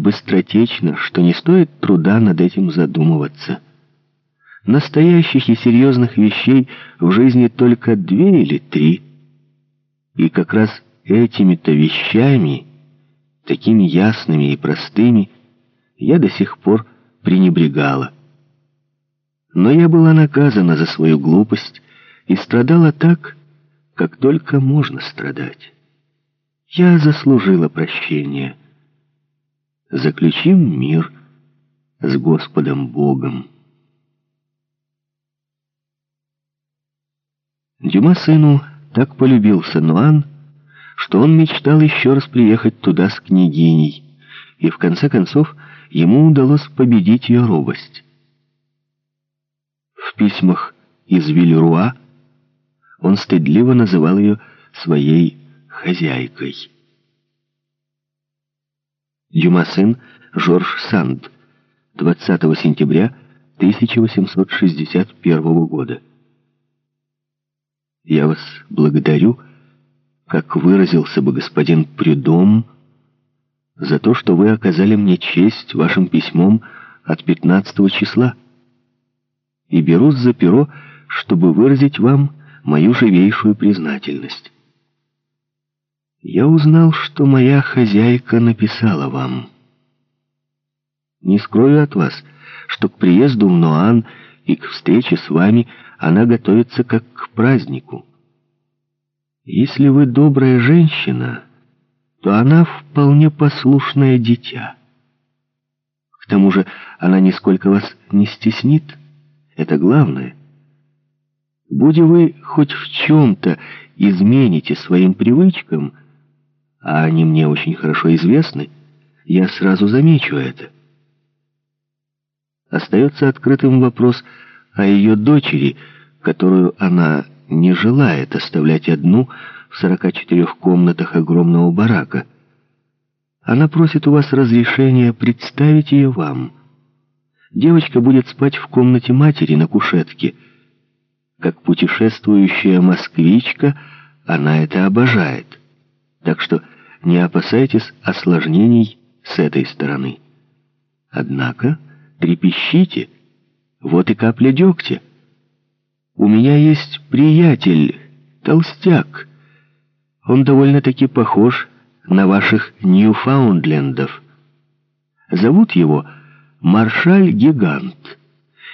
быстротечно, что не стоит труда над этим задумываться. Настоящих и серьезных вещей в жизни только две или три. И как раз этими-то вещами, такими ясными и простыми, я до сих пор пренебрегала. Но я была наказана за свою глупость и страдала так, как только можно страдать. Я заслужила прощения. Заключим мир с Господом Богом. Дюма сыну так полюбился Нуан, что он мечтал еще раз приехать туда с княгиней, и в конце концов ему удалось победить ее робость. В письмах из Вильруа он стыдливо называл ее своей хозяйкой. Дюма сын Жорж Санд, 20 сентября 1861 года. Я вас благодарю, как выразился бы господин Прюдом, за то, что вы оказали мне честь вашим письмом от 15 числа. И берусь за перо, чтобы выразить вам мою живейшую признательность. Я узнал, что моя хозяйка написала вам. Не скрою от вас, что к приезду в Ноан и к встрече с вами она готовится как к празднику. Если вы добрая женщина, то она вполне послушное дитя. К тому же она нисколько вас не стеснит. Это главное. Будь вы хоть в чем-то измените своим привычкам, а они мне очень хорошо известны, я сразу замечу это. Остается открытым вопрос о ее дочери, которую она не желает оставлять одну в 44 комнатах огромного барака. Она просит у вас разрешения представить ее вам. Девочка будет спать в комнате матери на кушетке. Как путешествующая москвичка, она это обожает. Так что не опасайтесь осложнений с этой стороны. Однако трепещите, вот и капля дегтя. У меня есть приятель, толстяк. Он довольно-таки похож на ваших Ньюфаундлендов. Зовут его Маршаль-гигант,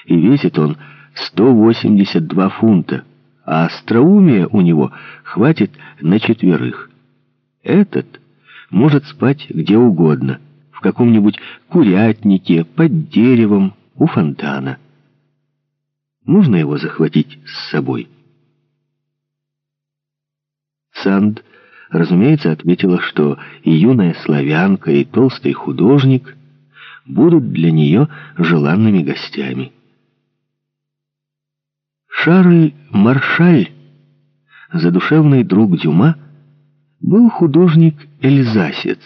и весит он 182 фунта, а остроумия у него хватит на четверых. Этот может спать где угодно, в каком-нибудь курятнике, под деревом, у фонтана. Нужно его захватить с собой. Санд, разумеется, отметила, что и юная славянка, и толстый художник будут для нее желанными гостями. Шарль Маршаль, задушевный друг Дюма, был художник-эльзасец,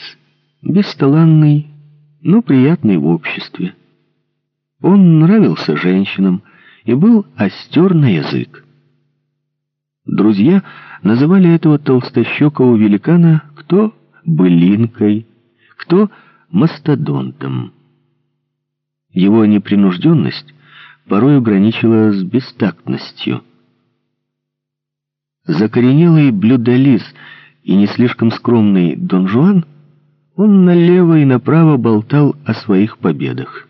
бесталанный, но приятный в обществе. Он нравился женщинам, и был остер на язык. Друзья называли этого толстощекого великана кто былинкой, кто мастодонтом. Его непринужденность порой граничила с бестактностью. Закоренелый блюдолиз и не слишком скромный Дон Жуан, он налево и направо болтал о своих победах.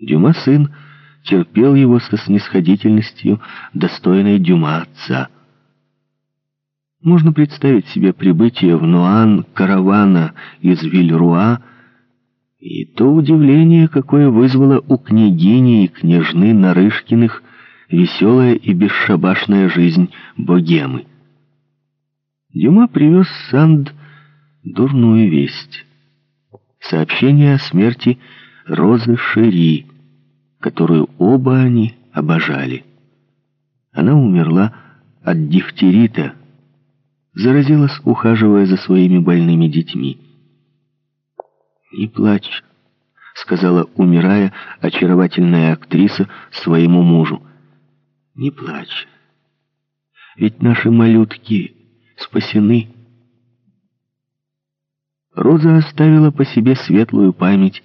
Дюма сын терпел его со снисходительностью, достойной Дюма отца. Можно представить себе прибытие в Нуан каравана из Вильруа и то удивление, какое вызвало у княгини и княжны Нарышкиных веселая и бесшабашная жизнь богемы. Дюма привез Санд дурную весть. Сообщение о смерти Розы Шери, которую оба они обожали. Она умерла от дифтерита, заразилась, ухаживая за своими больными детьми. «Не плачь», — сказала, умирая, очаровательная актриса своему мужу. «Не плачь, ведь наши малютки спасены». Роза оставила по себе светлую память